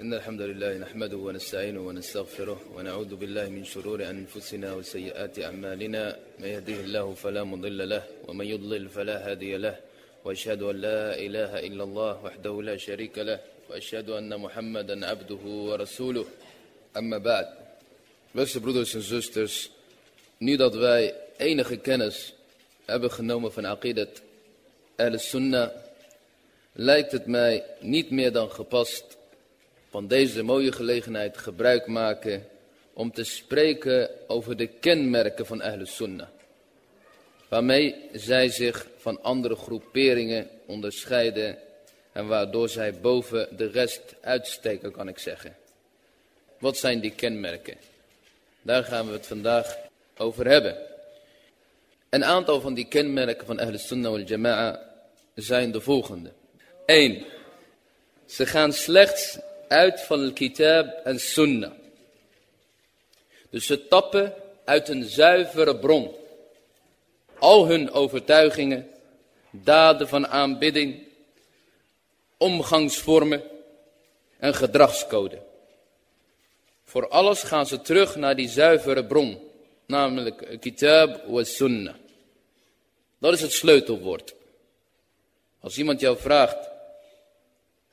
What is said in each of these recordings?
إن الحمد لله نحمده ونستعينه ونستغفره ونعوذ بالله من شرور أنفسنا وسيئات أعمالنا. من يهده الله فلا مضل له ومن يضلل فلا هادي له. وأشهد أن لا إله إلا الله وحده لا شريك له وأشهد أن محمدا عبده ورسوله. أما بعد Beste broeders en zusters, nu dat wij enige kennis hebben genomen van Aqidat al-Sunnah, lijkt het mij niet meer dan gepast van deze mooie gelegenheid gebruik maken om te spreken over de kenmerken van Ahl Sunnah. Waarmee zij zich van andere groeperingen onderscheiden en waardoor zij boven de rest uitsteken, kan ik zeggen. Wat zijn die kenmerken? Daar gaan we het vandaag over hebben. Een aantal van die kenmerken van Ahl Sunnah wal Jama'a zijn de volgende. 1. Ze gaan slechts uit van het kitab en sunnah. Dus ze tappen uit een zuivere bron. Al hun overtuigingen, daden van aanbidding, omgangsvormen en gedragscode. Voor alles gaan ze terug naar die zuivere bron, namelijk kitab wa sunnah. Dat is het sleutelwoord. Als iemand jou vraagt,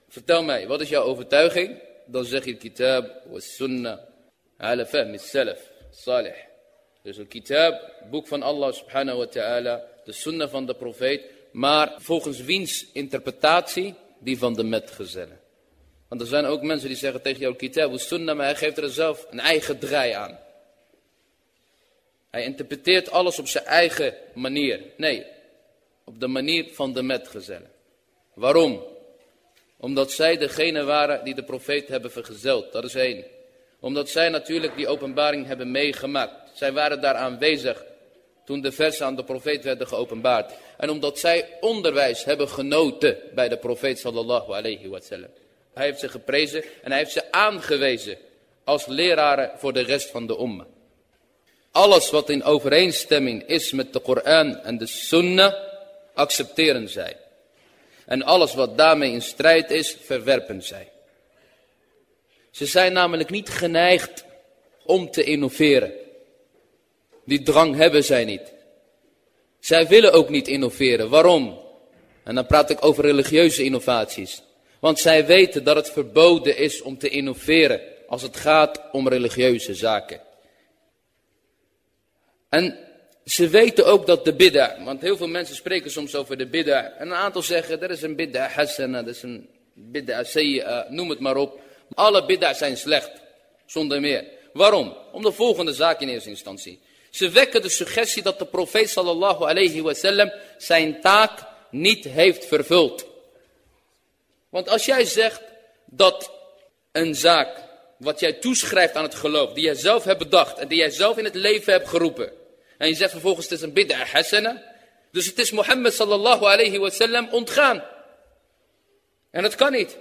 vertel mij, wat is jouw overtuiging? Dan zeg je kitab wa sunnah ala fahmi salaf, salih. Dus het kitab, boek van Allah subhanahu wa ta'ala, de sunnah van de profeet, maar volgens wiens interpretatie? Die van de metgezellen. Want er zijn ook mensen die zeggen tegen jou kitab wa sunnah, maar hij geeft er zelf een eigen draai aan. Hij interpreteert alles op zijn eigen manier. Nee, op de manier van de metgezellen. Waarom? Omdat zij degene waren die de profeet hebben vergezeld. Dat is één. Omdat zij natuurlijk die openbaring hebben meegemaakt. Zij waren daar aanwezig toen de versen aan de profeet werden geopenbaard. En omdat zij onderwijs hebben genoten bij de profeet sallallahu alayhi wa sallam. Hij heeft ze geprezen en hij heeft ze aangewezen als leraren voor de rest van de umma. Alles wat in overeenstemming is met de Koran en de Sunnah, accepteren zij. En alles wat daarmee in strijd is, verwerpen zij. Ze zijn namelijk niet geneigd om te innoveren. Die drang hebben zij niet. Zij willen ook niet innoveren. Waarom? En dan praat ik over religieuze innovaties. Want zij weten dat het verboden is om te innoveren als het gaat om religieuze zaken. En ze weten ook dat de bid'a, want heel veel mensen spreken soms over de bid'a. En een aantal zeggen, er is een bid'a hasana, dat is een bid'a sayyi'a, noem het maar op. Alle bid'a zijn slecht, zonder meer. Waarom? Om de volgende zaak in eerste instantie. Ze wekken de suggestie dat de profeet sallallahu alayhi wasallam zijn taak niet heeft vervuld. Want als jij zegt dat een zaak, wat jij toeschrijft aan het geloof, die jij zelf hebt bedacht en die jij zelf in het leven hebt geroepen. En je zegt vervolgens het is een bid'a hasana. Dus het is Mohammed sallallahu alayhi wasallam ontgaan. En dat kan niet.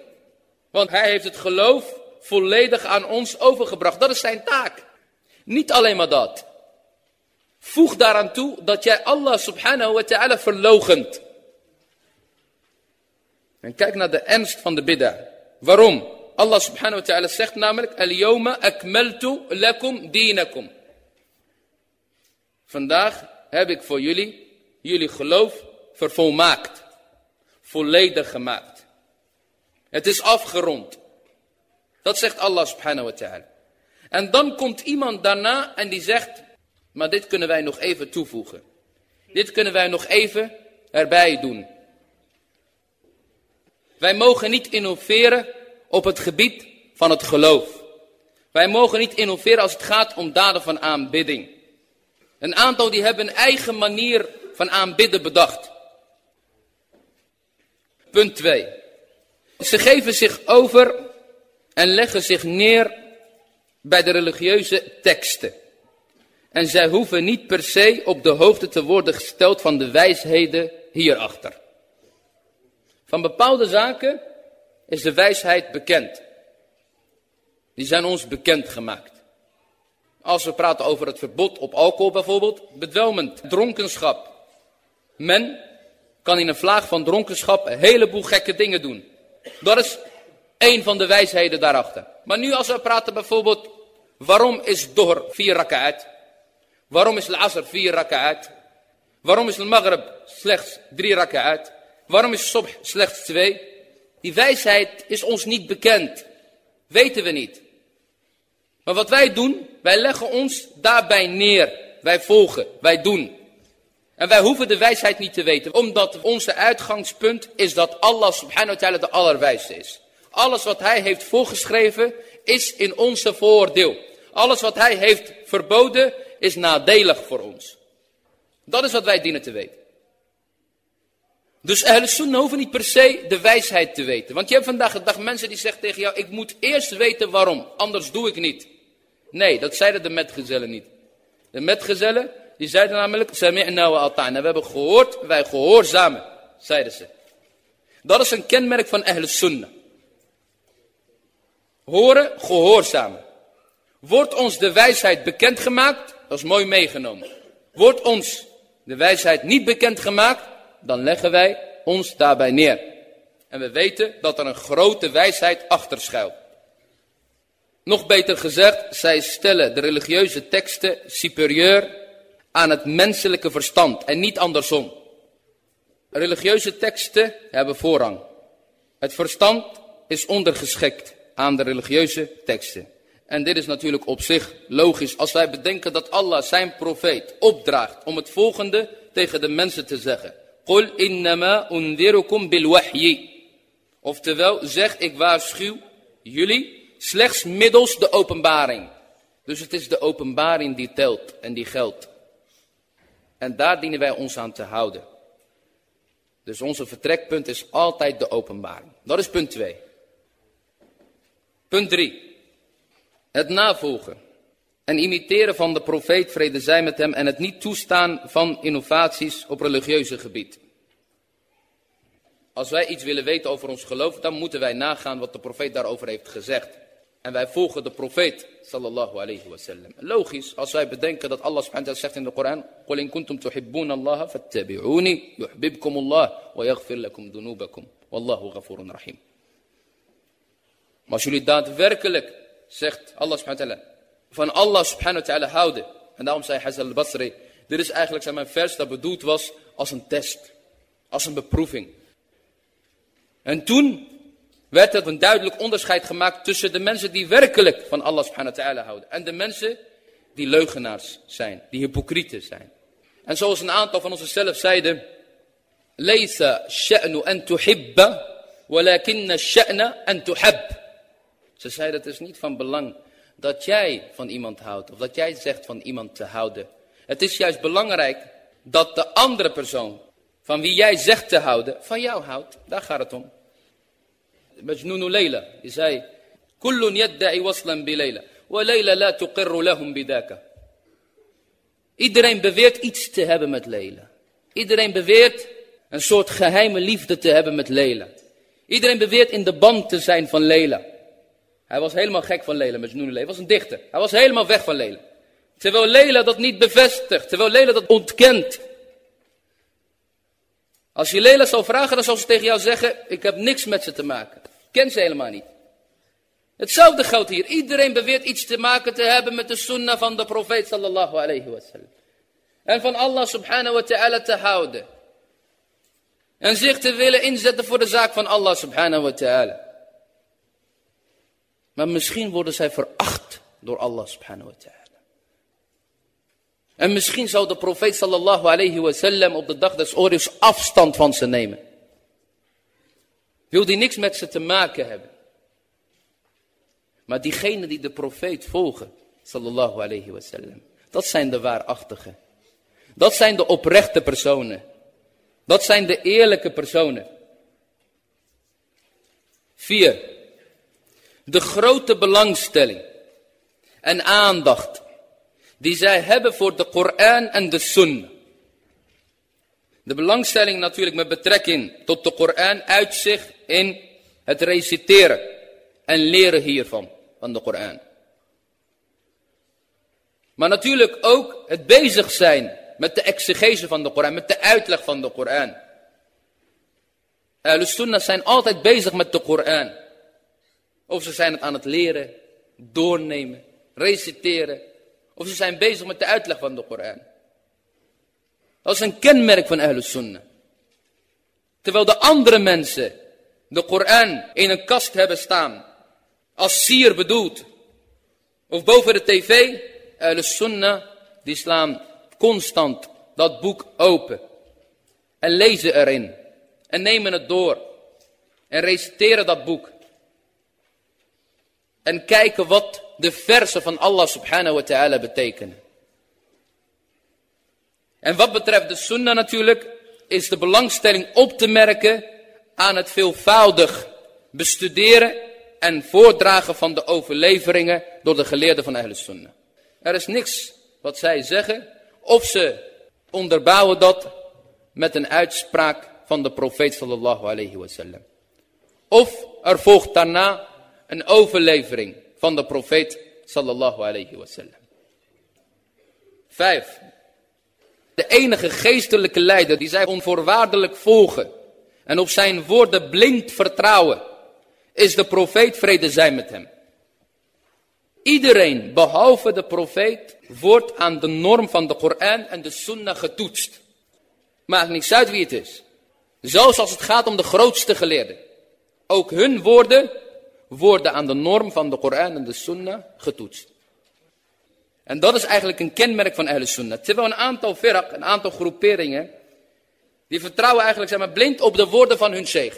Want hij heeft het geloof volledig aan ons overgebracht. Dat is zijn taak. Niet alleen maar dat. Voeg daaraan toe dat jij Allah subhanahu wa ta'ala verlogent. En kijk naar de ernst van de bid'a. Waarom? Allah subhanahu wa ta'ala zegt namelijk, Al-yawma akmaltu lakum dinakum. Vandaag heb ik voor jullie, jullie geloof vervolmaakt. Volledig gemaakt. Het is afgerond. Dat zegt Allah subhanahu wa ta'ala. En dan komt iemand daarna en die zegt, maar dit kunnen wij nog even toevoegen. Dit kunnen wij nog even erbij doen. Wij mogen niet innoveren op het gebied van het geloof. Wij mogen niet innoveren als het gaat om daden van aanbidding. Een aantal die hebben een eigen manier van aanbidden bedacht. Punt 2. Ze geven zich over en leggen zich neer bij de religieuze teksten. En zij hoeven niet per se op de hoogte te worden gesteld van de wijsheden hierachter. Van bepaalde zaken is de wijsheid bekend. Die zijn ons bekend gemaakt. Als we praten over het verbod op alcohol bijvoorbeeld, bedwelmend, dronkenschap. Men kan in een vlaag van dronkenschap een heleboel gekke dingen doen. Dat is Eén van de wijsheden daarachter. Maar nu als we praten bijvoorbeeld, waarom is Dohr vier raka'at? Waarom is al-Asr vier raka'at? Waarom is al-Maghrib slechts drie raka'at? Waarom is Subh slechts twee? Die wijsheid is ons niet bekend. Weten we niet. Maar wat wij doen, wij leggen ons daarbij neer. Wij volgen, wij doen. En wij hoeven de wijsheid niet te weten, omdat onze uitgangspunt is dat Allah subhanahu wa ta'ala de allerwijste is. Alles wat hij heeft voorgeschreven is in onze voordeel. Alles wat hij heeft verboden is nadelig voor ons. Dat is wat wij dienen te weten. Dus Sunnah hoeven niet per se de wijsheid te weten. Want je hebt vandaag de dag mensen die zeggen tegen jou, ik moet eerst weten waarom, anders doe ik niet. Nee, dat zeiden de metgezellen niet. De metgezellen, die zeiden namelijk, Sami'na wa ata'na. We hebben gehoord, wij gehoorzamen, zeiden ze. Dat is een kenmerk van Ahl Sunnah. Horen, gehoorzamen. Wordt ons de wijsheid bekendgemaakt, dat is mooi meegenomen. Wordt ons de wijsheid niet bekendgemaakt, dan leggen wij ons daarbij neer. En we weten dat er een grote wijsheid achter schuilt. Nog beter gezegd, zij stellen de religieuze teksten superieur aan het menselijke verstand en niet andersom. Religieuze teksten hebben voorrang. Het verstand is ondergeschikt aan de religieuze teksten. En dit is natuurlijk op zich logisch als wij bedenken dat Allah zijn profeet opdraagt om het volgende tegen de mensen te zeggen. Qul innama bil wahyi. Oftewel, zeg ik waarschuw jullie slechts middels de openbaring. Dus het is de openbaring die telt en die geldt. En daar dienen wij ons aan te houden. Dus onze vertrekpunt is altijd de openbaring. Dat is punt 2. Punt 3. Het navolgen en imiteren van de profeet, vrede zij met hem, en het niet toestaan van innovaties op religieuze gebied. Als wij iets willen weten over ons geloof, dan moeten wij nagaan wat de profeet daarover heeft gezegd. En wij volgen de profeet, sallallahu alayhi wasallam. Logisch, als wij bedenken dat Allah subhanahu wa ta'ala zegt in de Koran, قُلْ إِن كُنْتُمْ تُحِبُّونَ اللَّهَ فَاتَّبِعُونِي يُحْبِبْكُمُ اللَّهُ وَيَغْفِرْ لَكُمْ ذُنُوبَكُمْ وَاللَّهُ غَفُورٌ رَحِيمٌ. Maar als jullie daadwerkelijk, zegt Allah subhanahu wa ta'ala, van Allah subhanahu wa ta'ala houden. En daarom zei Hassan al-Basri, dit is eigenlijk zijn mijn vers dat bedoeld was als een test. Als een beproeving. En toen werd er een duidelijk onderscheid gemaakt tussen de mensen die werkelijk van Allah subhanahu wa ta'ala houden. En de mensen die leugenaars zijn, die hypocrieten zijn. En zoals een aantal van onze zelf zeiden, Leisa sha'nu an tuhibba, walakinna sha'na an tuhab. Ze zeiden het is niet van belang dat jij van iemand houdt. Of dat jij zegt van iemand te houden. Het is juist belangrijk dat de andere persoon van wie jij zegt te houden, van jou houdt. Daar gaat het om. Leila, zei, Kullun yadda'i waslan bi Leila. Wa Leila la tuqirru lahum bidaka. Iedereen beweert iets te hebben met Leila. Iedereen beweert een soort geheime liefde te hebben met Leila. Iedereen beweert in de band te zijn van Leila. Hij was helemaal gek van Lela, Majnun Leila. Hij was een dichter. Hij was helemaal weg van Lela. Terwijl Lela dat niet bevestigt. Terwijl Lela dat ontkent. Als je Lela zou vragen, dan zou ze tegen jou zeggen, ik heb niks met ze te maken. Ken ze helemaal niet. Hetzelfde geldt hier. Iedereen beweert iets te maken te hebben met de sunnah van de profeet sallallahu alayhi wasallam. En van Allah subhanahu wa ta'ala te houden. En zich te willen inzetten voor de zaak van Allah subhanahu wa ta'ala. Maar misschien worden zij veracht door Allah subhanahu wa ta'ala. En misschien zou de profeet sallallahu alayhi wa sallam op de dag des oordeels afstand van ze nemen. Wil die niks met ze te maken hebben. Maar diegenen die de profeet volgen, sallallahu alayhi wa sallam, dat zijn de waarachtigen. Dat zijn de oprechte personen. Dat zijn de eerlijke personen. Vier de grote belangstelling en aandacht die zij hebben voor de Koran en de Sunnah. De belangstelling natuurlijk met betrekking tot de Koran uit zich in het reciteren en leren hiervan, van de Koran. Maar natuurlijk ook het bezig zijn met de exegese van de Koran, met de uitleg van de Koran. Ahlus Sunnah zijn altijd bezig met de Koran. Of ze zijn het aan het leren, doornemen, reciteren. Of ze zijn bezig met de uitleg van de Koran. Dat is een kenmerk van Ahlus Sunnah. Terwijl de andere mensen de Koran in een kast hebben staan. Als sier bedoeld. Of boven de tv. Ahlus Sunnah die slaan constant dat boek open. En lezen erin. En nemen het door. En reciteren dat boek. En kijken wat de versen van Allah subhanahu wa ta'ala betekenen. En wat betreft de sunnah natuurlijk, is de belangstelling op te merken aan het veelvoudig bestuderen en voordragen van de overleveringen door de geleerden van Ahlus Sunnah. Er is niks wat zij zeggen, of ze onderbouwen dat met een uitspraak van de profeet sallallahu alayhi wasallam. Of er volgt daarna een overlevering van de profeet sallallahu alayhi wasallam. Vijf. De enige geestelijke leider die zij onvoorwaardelijk volgen en op zijn woorden blind vertrouwen, is de profeet vrede zij met hem. Iedereen, behalve de profeet, wordt aan de norm van de Koran en de Sunnah getoetst. Maakt niets uit wie het is. Zelfs als het gaat om de grootste geleerden. Ook hun woorden worden aan de norm van de Koran en de Sunnah getoetst. En dat is eigenlijk een kenmerk van Ahlus Sunnah. Terwijl een aantal firak, een aantal groeperingen, die vertrouwen eigenlijk zeg maar, blind op de woorden van hun sheikh.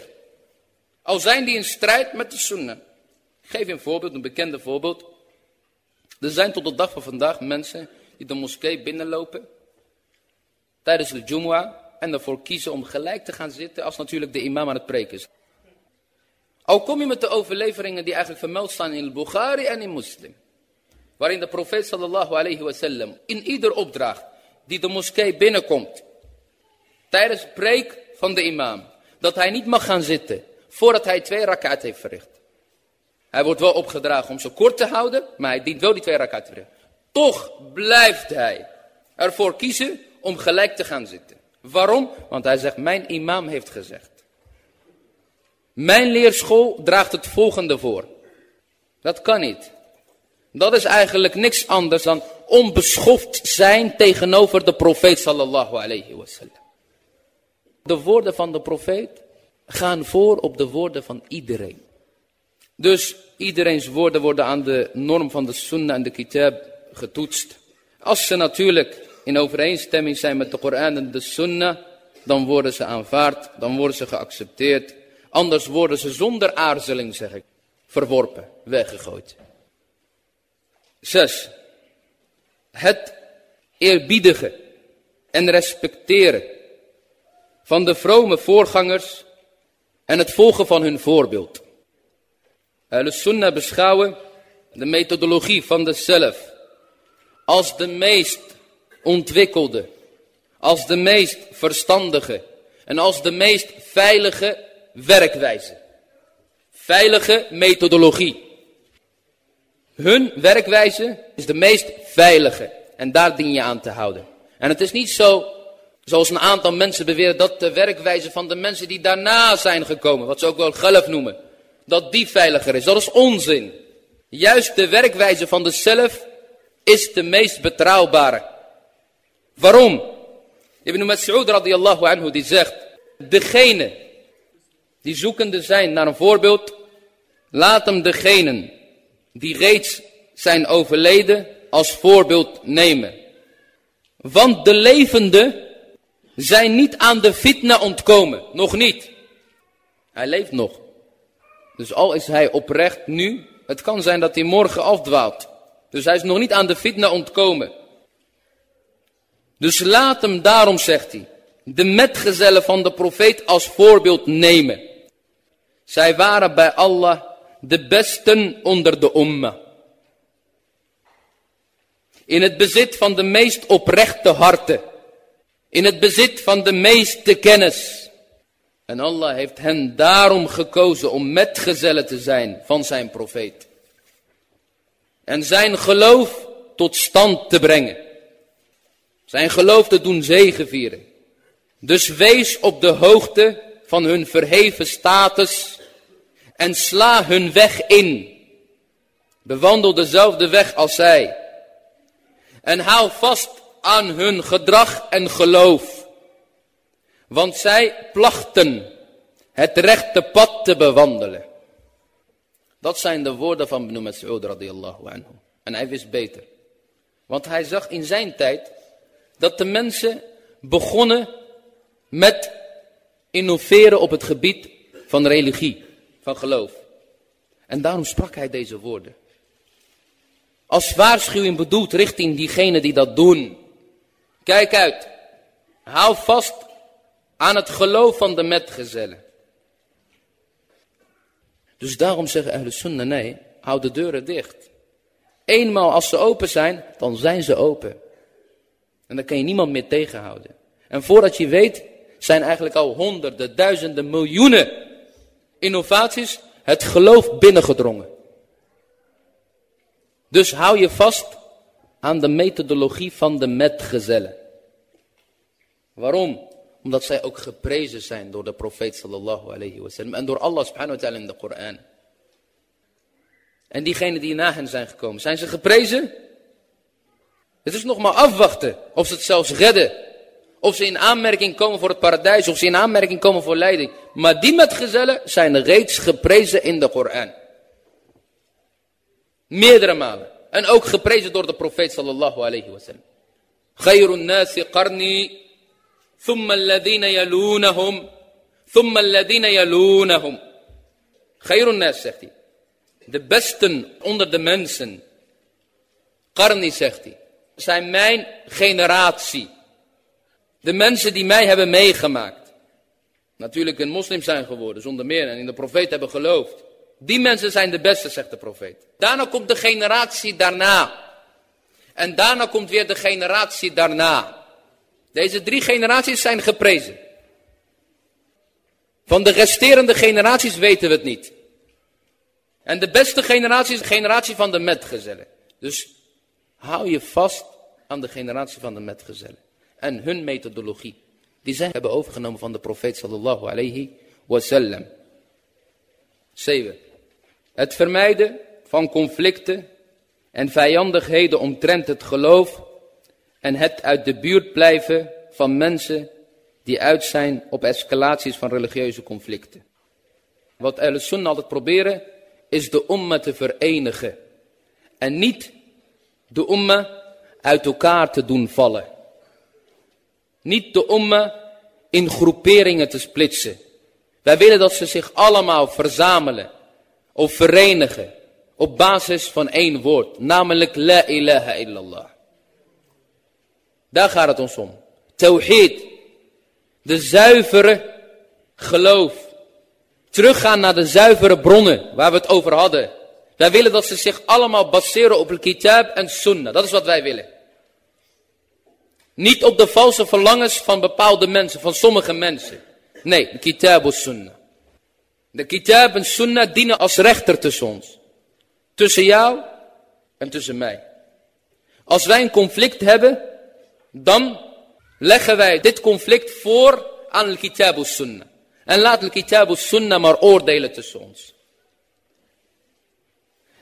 Al zijn die in strijd met de Sunnah. Ik geef je een voorbeeld, een bekende voorbeeld. Er zijn tot de dag van vandaag mensen die de moskee binnenlopen tijdens de Jumu'ah en ervoor kiezen om gelijk te gaan zitten als natuurlijk de imam aan het preken is. Al kom je met de overleveringen die eigenlijk vermeld staan in Bukhari en in Muslim. Waarin de profeet sallallahu alayhi wasallam in ieder opdracht die de moskee binnenkomt. Tijdens het preek van de imam. Dat hij niet mag gaan zitten voordat hij twee rakat heeft verricht. Hij wordt wel opgedragen om zo kort te houden, maar hij dient wel die twee rakat te verrichten. Toch blijft hij ervoor kiezen om gelijk te gaan zitten. Waarom? Want hij zegt, mijn imam heeft gezegd. Mijn leerschool draagt het volgende voor. Dat kan niet. Dat is eigenlijk niks anders dan onbeschoft zijn tegenover de profeet sallallahu alayhi wasallam. De woorden van de profeet gaan voor op de woorden van iedereen. Dus iedereen's woorden worden aan de norm van de sunnah en de kitab getoetst. Als ze natuurlijk in overeenstemming zijn met de Koran en de sunnah, dan worden ze aanvaard, dan worden ze geaccepteerd. Anders worden ze zonder aarzeling, zeg ik, verworpen, weggegooid. Zes. Het eerbiedigen en respecteren van de vrome voorgangers en het volgen van hun voorbeeld. De Sunnah beschouwen de methodologie van de zelf als de meest ontwikkelde, als de meest verstandige en als de meest veilige werkwijze. Veilige methodologie. Hun werkwijze is de meest veilige. En daar dien je aan te houden. En het is niet zo, zoals een aantal mensen beweren, dat de werkwijze van de mensen die daarna zijn gekomen, wat ze ook wel gelf noemen, dat die veiliger is. Dat is onzin. Juist de werkwijze van de zelf is de meest betrouwbare. Waarom? Ibn Mas'ud radiyallahu anhu die zegt, degene die zoekende zijn naar een voorbeeld, laat hem degenen die reeds zijn overleden als voorbeeld nemen. Want de levenden zijn niet aan de fitna ontkomen, nog niet. Hij leeft nog. Dus al is hij oprecht nu, het kan zijn dat hij morgen afdwaalt. Dus hij is nog niet aan de fitna ontkomen. Dus laat hem daarom, zegt hij, de metgezellen van de profeet als voorbeeld nemen. Zij waren bij Allah de besten onder de umma. In het bezit van de meest oprechte harten. In het bezit van de meeste kennis. En Allah heeft hen daarom gekozen om metgezellen te zijn van zijn profeet. En zijn geloof tot stand te brengen. Zijn geloof te doen zegevieren. Dus wees op de hoogte van hun verheven status En sla hun weg in. Bewandel dezelfde weg als zij. En hou vast aan hun gedrag en geloof. Want zij plachten het rechte pad te bewandelen. Dat zijn de woorden van Ibn Mas'ud radiyallahu anhu. En hij wist beter. Want hij zag in zijn tijd dat de mensen begonnen met innoveren op het gebied van religie, van geloof. En daarom sprak hij deze woorden. Als waarschuwing bedoeld richting diegenen die dat doen. Kijk uit. Hou vast aan het geloof van de metgezellen. Dus daarom zeggen Ahlus Sunnah, nee, hou de deuren dicht. Eenmaal als ze open zijn, dan zijn ze open. En dan kan je niemand meer tegenhouden. En voordat je weet, zijn eigenlijk al honderden, duizenden, miljoenen innovaties het geloof binnengedrongen. Dus hou je vast aan de methodologie van de metgezellen. Waarom? Omdat zij ook geprezen zijn door de profeet sallallahu alayhi wasallam en door Allah subhanahu wa ta'ala in de Koran. En diegenen die na hen zijn gekomen, zijn ze geprezen? Het is nog maar afwachten of ze het zelfs redden. Of ze in aanmerking komen voor het paradijs, of ze in aanmerking komen voor leiding. Maar die metgezellen zijn reeds geprezen in de Koran. Meerdere malen. En ook geprezen door de profeet sallallahu alayhi wasallam. Khayrun nasi qarni, thumma alladhina yalunahum, thumma alladhina yalunahum. Khayrun nas, zegt hij. De besten onder de mensen. Qarni, zegt hij. Zijn mijn generatie. De mensen die mij hebben meegemaakt. Natuurlijk een moslim zijn geworden, zonder meer. En in de profeet hebben geloofd. Die mensen zijn de beste, zegt de profeet. Daarna komt de generatie daarna. En daarna komt weer de generatie daarna. Deze drie generaties zijn geprezen. Van de resterende generaties weten we het niet. En de beste generatie is de generatie van de metgezellen. Dus hou je vast aan de generatie van de metgezellen. En hun methodologie. Die zij hebben overgenomen van de profeet sallallahu alayhi wasallam. 7. Het vermijden van conflicten en vijandigheden omtrent het geloof en het uit de buurt blijven van mensen die uit zijn op escalaties van religieuze conflicten. Wat al Sunnah altijd proberen is de umma te verenigen en niet de umma uit elkaar te doen vallen. Niet de umma in groeperingen te splitsen. Wij willen dat ze zich allemaal verzamelen of verenigen op basis van één woord, namelijk La ilaha illallah. Daar gaat het ons om. Tawhid, de zuivere geloof. Teruggaan naar de zuivere bronnen waar we het over hadden. Wij willen dat ze zich allemaal baseren op de kitab en sunnah. Dat is wat wij willen. Niet op de valse verlangens van bepaalde mensen, van sommige mensen. Nee, kitab en sunnah. De kitab en sunnah dienen als rechter tussen ons. Tussen jou en tussen mij. Als wij een conflict hebben, dan leggen wij dit conflict voor aan de kitab en sunnah. En laat de kitab en sunnah maar oordelen tussen ons.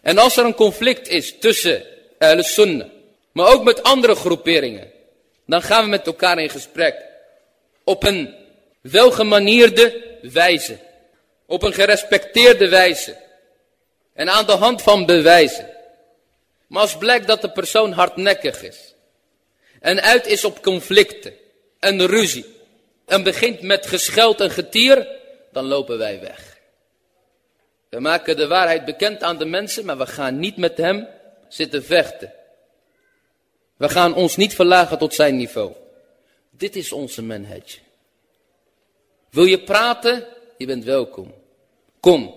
En als er een conflict is tussen de sunnah, maar ook met andere groeperingen, dan gaan we met elkaar in gesprek. Op een welgemanierde wijze. Op een gerespecteerde wijze. En aan de hand van bewijzen. Maar als blijkt dat de persoon hardnekkig is. En uit is op conflicten. En ruzie. En begint met gescheld en getier. Dan lopen wij weg. We maken de waarheid bekend aan de mensen. Maar we gaan niet met hem zitten vechten. We gaan ons niet verlagen tot zijn niveau. Dit is onze manhaj. Wil je praten? Je bent welkom. Kom.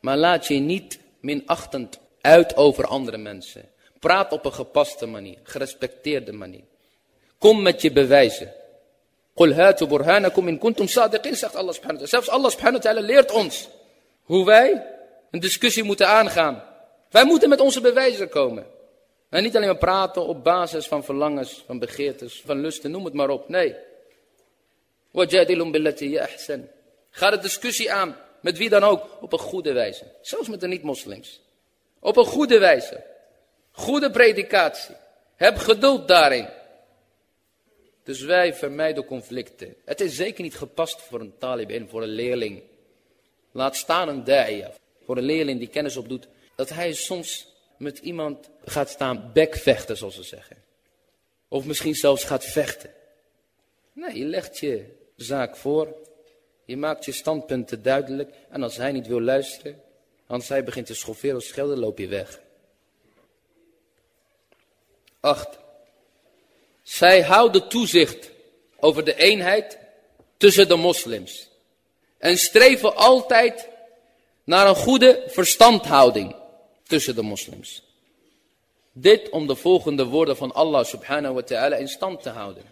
Maar laat je niet minachtend uit over andere mensen. Praat op een gepaste manier, gerespecteerde manier. Kom met je bewijzen. Qul hatu burhanakum in kuntum sadiqin, zegt Allah subhanahu wa ta'ala. Zelfs Allah subhanahu wa ta'ala leert ons hoe wij een discussie moeten aangaan. Wij moeten met onze bewijzen komen. En niet alleen maar praten op basis van verlangens, van begeertes, van lusten, noem het maar op. Nee. Ahsan. Ga de discussie aan Met wie dan ook, op een goede wijze. Zelfs met de niet-moslims. Op een goede wijze. Goede predikatie. Heb geduld daarin. Dus wij vermijden conflicten. Het is zeker niet gepast voor een talibin, voor een leerling. Laat staan een da'iyah. Voor een leerling die kennis opdoet. Dat hij soms met iemand gaat staan bekvechten, zoals ze zeggen. Of misschien zelfs gaat vechten. Nee, je legt je zaak voor. Je maakt je standpunten duidelijk. En als hij niet wil luisteren, als hij begint te schofferen of schelden, loop je weg. 8. Zij houden toezicht over de eenheid tussen de moslims. En streven altijd naar een goede verstandhouding tussen de moslims. Dit om de volgende woorden van Allah subhanahu wa ta'ala in stand te houden.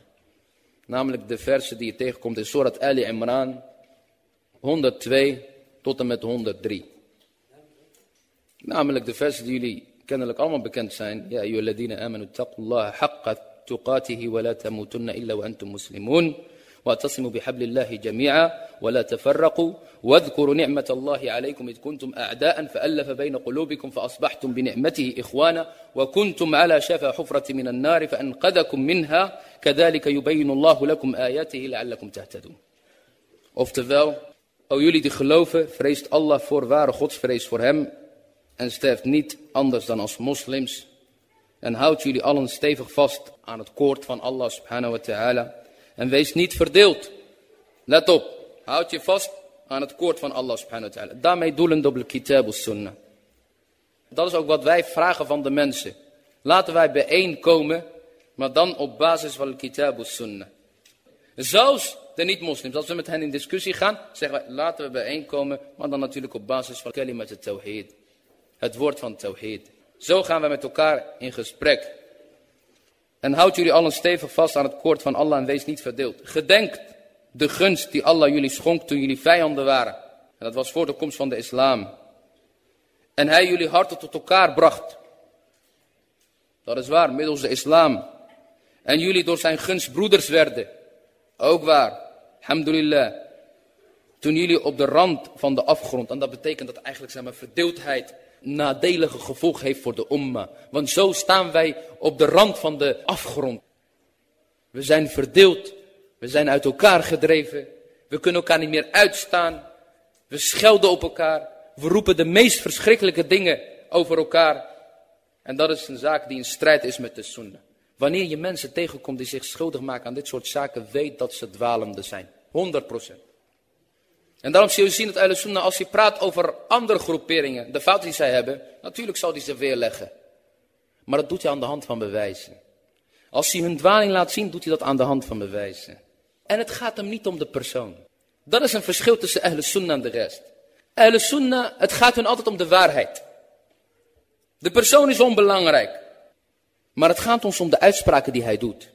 Namelijk de versen die je tegenkomt in Surat Ali Imran 102 tot en met 103. Namelijk de versen die jullie kennelijk allemaal bekend zijn. Ja, ayyuhalladina amanu taqullaha haqqa tuqatihi wa la tamutunna illa wa antum muslimun. واعتصموا بحبل الله جميعا ولا تفرقوا واذكروا نعمة الله عليكم إذ كنتم أعداء فألف بين قلوبكم فأصبحتم بنعمته إخوانا وكنتم على شفا حفرة من النار فأنقذكم منها كذلك يبين الله لكم آياته لعلكم تهتدون Oftewel, o jullie die geloven, vreest Allah voor ware godsvrees voor hem en sterft niet anders dan als moslims. En houdt jullie allen stevig vast aan het koord van Allah subhanahu wa ta'ala. En wees niet verdeeld. Let op, houd je vast aan het koord van Allah subhanahu wa ta'ala. Daarmee doelen op de kitab sunnah. Dat is ook wat wij vragen van de mensen. Laten wij bijeenkomen, maar dan op basis van de kitab sunnah. Zelfs de niet-moslims, als we met hen in discussie gaan, zeggen wij, laten we bijeenkomen, maar dan natuurlijk op basis van kalimat het tawhid. Het woord van tawhid. Zo gaan we met elkaar in gesprek. En houd jullie allen stevig vast aan het koord van Allah en wees niet verdeeld. Gedenk de gunst die Allah jullie schonk toen jullie vijanden waren. En dat was voor de komst van de islam. En hij jullie harten tot elkaar bracht. Dat is waar, middels de islam. En jullie door zijn gunst broeders werden. Ook waar. Alhamdulillah. Toen jullie op de rand van de afgrond. En dat betekent dat eigenlijk zeg maar, verdeeldheid nadelige gevolg heeft voor de umma. Want zo staan wij op de rand van de afgrond. We zijn verdeeld. We zijn uit elkaar gedreven. We kunnen elkaar niet meer uitstaan. We schelden op elkaar. We roepen de meest verschrikkelijke dingen over elkaar. En dat is een zaak die in strijd is met de sunnah. Wanneer je mensen tegenkomt die zich schuldig maken aan dit soort zaken, weet dat ze dwalende zijn. 100%. En daarom zie je zien dat Ahle Sunnah, als hij praat over andere groeperingen, de fouten die zij hebben, natuurlijk zal hij ze weerleggen. Maar dat doet hij aan de hand van bewijzen. Als hij hun dwaling laat zien, doet hij dat aan de hand van bewijzen. En het gaat hem niet om de persoon. Dat is een verschil tussen Ahle Sunnah en de rest. Ahle Sunnah, het gaat hun altijd om de waarheid. De persoon is onbelangrijk. Maar het gaat ons om de uitspraken die hij doet.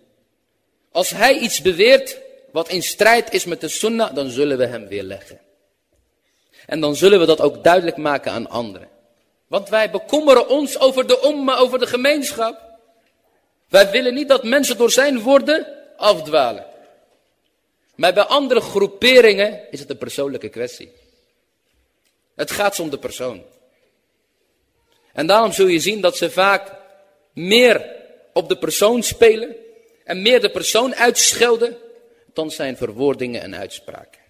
Als hij iets beweert, wat in strijd is met de sunnah, dan zullen we hem weerleggen. En dan zullen we dat ook duidelijk maken aan anderen. Want wij bekommeren ons over de umma, over de gemeenschap. Wij willen niet dat mensen door zijn woorden afdwalen. Maar bij andere groeperingen is het een persoonlijke kwestie. Het gaat om de persoon. En daarom zul je zien dat ze vaak meer op de persoon spelen en meer de persoon uitschelden dan zijn verwoordingen en uitspraken.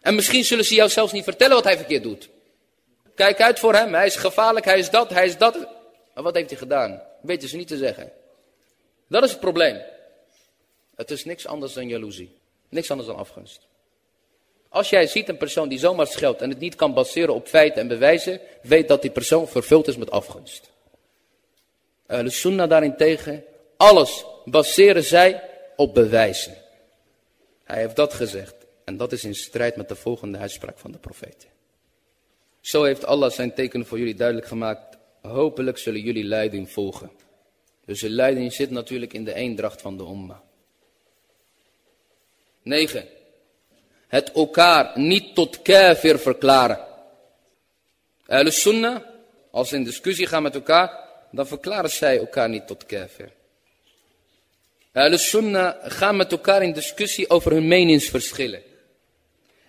En misschien zullen ze jou zelfs niet vertellen wat hij verkeerd doet. Kijk uit voor hem, hij is gevaarlijk, hij is dat, hij is dat. Maar wat heeft hij gedaan? Weten ze niet te zeggen. Dat is het probleem. Het is niks anders dan jaloezie. Niks anders dan afgunst. Als jij ziet een persoon die zomaar scheldt en het niet kan baseren op feiten en bewijzen, weet dat die persoon vervuld is met afgunst. De sunnah daarentegen, alles baseren zij op bewijzen. Hij heeft dat gezegd. En dat is in strijd met de volgende uitspraak van de profeet. Zo heeft Allah zijn tekenen voor jullie duidelijk gemaakt. Hopelijk zullen jullie leiding volgen. Dus de leiding zit natuurlijk in de eendracht van de umma. 9. Het elkaar niet tot kafir verklaren. Ahle sunnah, als ze in discussie gaan met elkaar, dan verklaren zij elkaar niet tot kafir. Ahle Sunnah gaan met elkaar in discussie over hun meningsverschillen.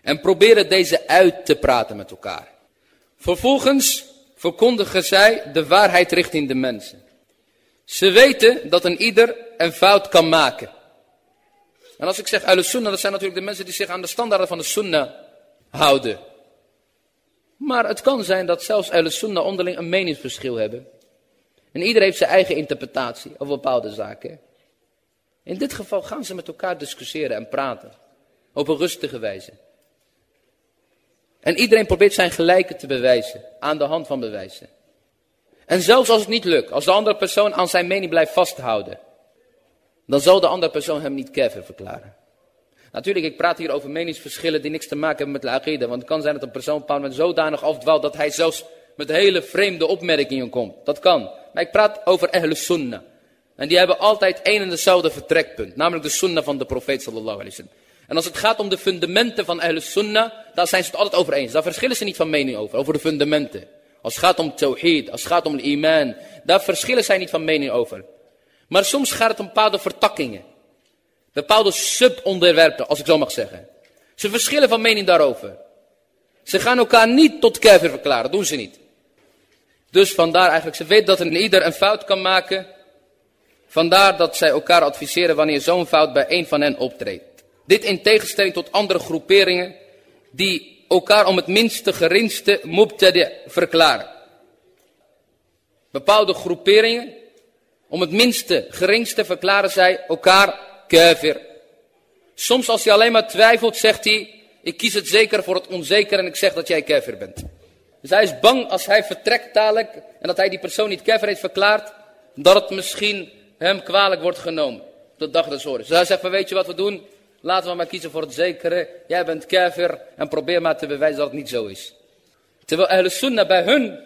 En proberen deze uit te praten met elkaar. Vervolgens verkondigen zij de waarheid richting de mensen. Ze weten dat een ieder een fout kan maken. En als ik zeg uit sunnah, dat zijn natuurlijk de mensen die zich aan de standaarden van de sunnah houden. Maar het kan zijn dat zelfs uit sunnah onderling een meningsverschil hebben. En ieder heeft zijn eigen interpretatie over bepaalde zaken. In dit geval gaan ze met elkaar discussiëren en praten. Op een rustige wijze. En iedereen probeert zijn gelijke te bewijzen. Aan de hand van bewijzen. En zelfs als het niet lukt. Als de andere persoon aan zijn mening blijft vasthouden. Dan zal de andere persoon hem niet kafir verklaren. Natuurlijk, ik praat hier over meningsverschillen die niks te maken hebben met de aqida. Want het kan zijn dat een persoon op een moment zodanig afdwaalt dat hij zelfs met hele vreemde opmerkingen komt. Dat kan. Maar ik praat over Ahlus Sunnah. En die hebben altijd één en dezelfde vertrekpunt. Namelijk de sunnah van de profeet sallallahu wasallam. En als het gaat om de fundamenten van Ahlus Sunnah, daar zijn ze het altijd over eens. Daar verschillen ze niet van mening over, over de fundamenten. Als het gaat om tawhid, als het gaat om iman, daar verschillen zij niet van mening over. Maar soms gaat het om bepaalde vertakkingen. Bepaalde subonderwerpen, als ik zo mag zeggen. Ze verschillen van mening daarover. Ze gaan elkaar niet tot kafir verklaren, doen ze niet. Dus vandaar eigenlijk, ze weten dat een ieder een fout kan maken. Vandaar dat zij elkaar adviseren wanneer zo'n fout bij een van hen optreedt. Dit in tegenstelling tot andere groeperingen die elkaar om het minste geringste mubtadi verklaren. Bepaalde groeperingen, om het minste geringste verklaren zij elkaar kafir. Soms als hij alleen maar twijfelt, zegt hij, ik kies het zeker voor het onzeker en ik zeg dat jij kafir bent. Dus hij is bang als hij vertrekt dadelijk en dat hij die persoon niet kafir heeft verklaard, dat het misschien hem kwalijk wordt genomen. De dag des oordeels. Dus hij zegt van weet je wat we doen? Laten we maar kiezen voor het zekere. Jij bent kafir en probeer maar te bewijzen dat het niet zo is. Terwijl Ahl Sunnah bij hun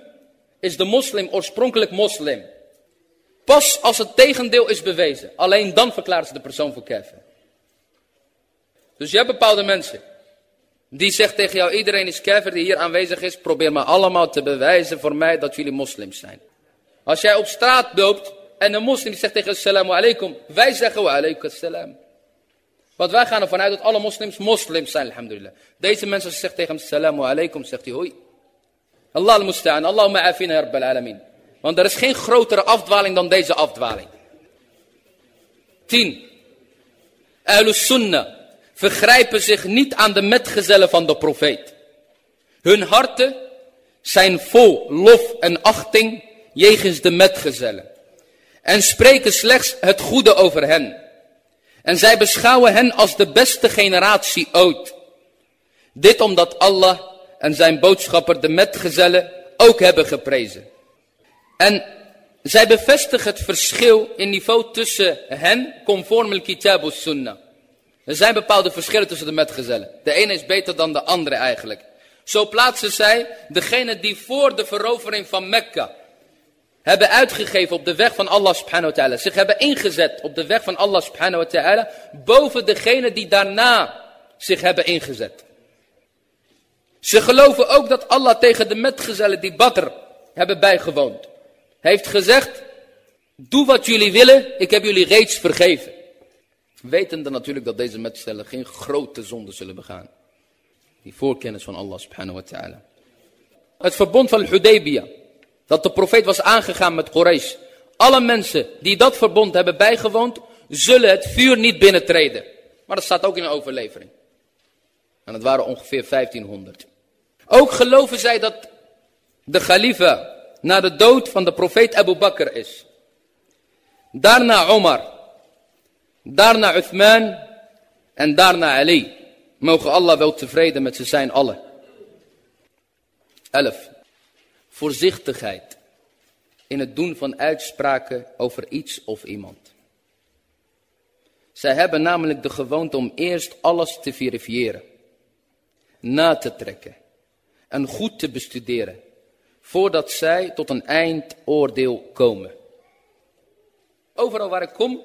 is de moslim oorspronkelijk moslim. Pas als het tegendeel is bewezen. Alleen dan verklaart ze de persoon voor kafir. Dus je hebt bepaalde mensen. Die zegt tegen jou, iedereen is kafir die hier aanwezig is. Probeer maar allemaal te bewijzen voor mij dat jullie moslims zijn. Als jij op straat loopt en een moslim zegt tegen assalamu alaikum. Wij zeggen wa alaikum assalam. Want wij gaan ervan uit dat alle moslims moslims zijn, alhamdulillah. Deze mensen zeggen tegen hem assalamu alaikum, zegt hij hoi. Allah al-musta'an, Allahumma afina rabbal alamin. Want er is geen grotere afdwaling dan deze afdwaling. 10. Ahlus sunnah vergrijpen zich niet aan de metgezellen van de profeet. Hun harten zijn vol lof en achting jegens de metgezellen. En spreken slechts het goede over hen. En zij beschouwen hen als de beste generatie ooit. Dit omdat Allah en zijn boodschapper de metgezellen ook hebben geprezen. En zij bevestigen het verschil in niveau tussen hen conform al-kitab sunnah. Er zijn bepaalde verschillen tussen de metgezellen. De ene is beter dan de andere eigenlijk. Zo plaatsen zij degene die voor de verovering van Mekka hebben uitgegeven op de weg van Allah subhanahu wa ta'ala. Zich hebben ingezet op de weg van Allah subhanahu wa ta'ala. Boven degene die daarna zich hebben ingezet. Ze geloven ook dat Allah tegen de metgezellen die Badr hebben bijgewoond. Heeft gezegd, doe wat jullie willen, ik heb jullie reeds vergeven. Wetende natuurlijk dat deze metgezellen geen grote zonde zullen begaan. Die voorkennis van Allah subhanahu wa ta'ala. Het verbond van Hudaybiyah. Dat de profeet was aangegaan met Quraysh. Alle mensen die dat verbond hebben bijgewoond, zullen het vuur niet binnentreden. Maar dat staat ook in een overlevering. En het waren ongeveer 1500. Ook geloven zij dat de khalifa na de dood van de profeet Abu Bakr is. Daarna Omar. Daarna Uthman. En daarna Ali. Mogen Allah wel tevreden met ze zijn allen. 11 voorzichtigheid in het doen van uitspraken over iets of iemand. Zij hebben namelijk de gewoonte om eerst alles te verifiëren, na te trekken en goed te bestuderen, voordat zij tot een eindoordeel komen. Overal waar ik kom,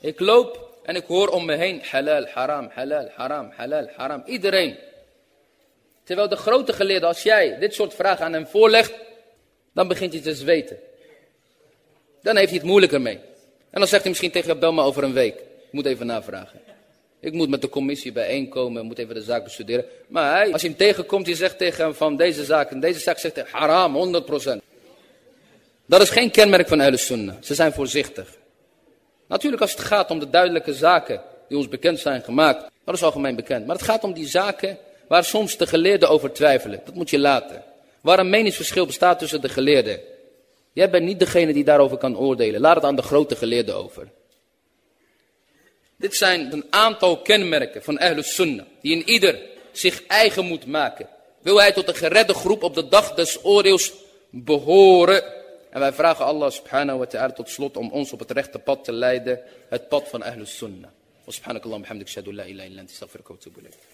ik loop en ik hoor om me heen halal, haram, halal, haram, halal, haram. Iedereen Terwijl de grote geleerde, als jij dit soort vragen aan hem voorlegt, dan begint hij te zweten. Dan heeft hij het moeilijker mee. En dan zegt hij misschien tegen je, bel over een week. Ik moet even navragen. Ik moet met de commissie bijeenkomen, moet even de zaak bestuderen. Maar hij, als je hem tegenkomt, je zegt tegen hem van deze zaak en deze zaak, zegt hij haram, 100%. Dat is geen kenmerk van Ahlus Sunnah. Ze zijn voorzichtig. Natuurlijk als het gaat om de duidelijke zaken die ons bekend zijn gemaakt, dat is algemeen bekend. Maar het gaat om die zaken waar soms de geleerden over twijfelen. Dat moet je laten. Waar een meningsverschil bestaat tussen de geleerden. Jij bent niet degene die daarover kan oordelen. Laat het aan de grote geleerden over. Dit zijn een aantal kenmerken van Ahlus Sunnah, die in ieder zich eigen moet maken. Wil hij tot de geredde groep op de dag des oordeels behoren? En wij vragen Allah subhanahu wa ta'ala tot slot om ons op het rechte pad te leiden, het pad van Ahlus Sunnah. Wa subhanakallah bihamdik shadu la ilaha illa astaghfiruka wa.